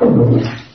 Thank you.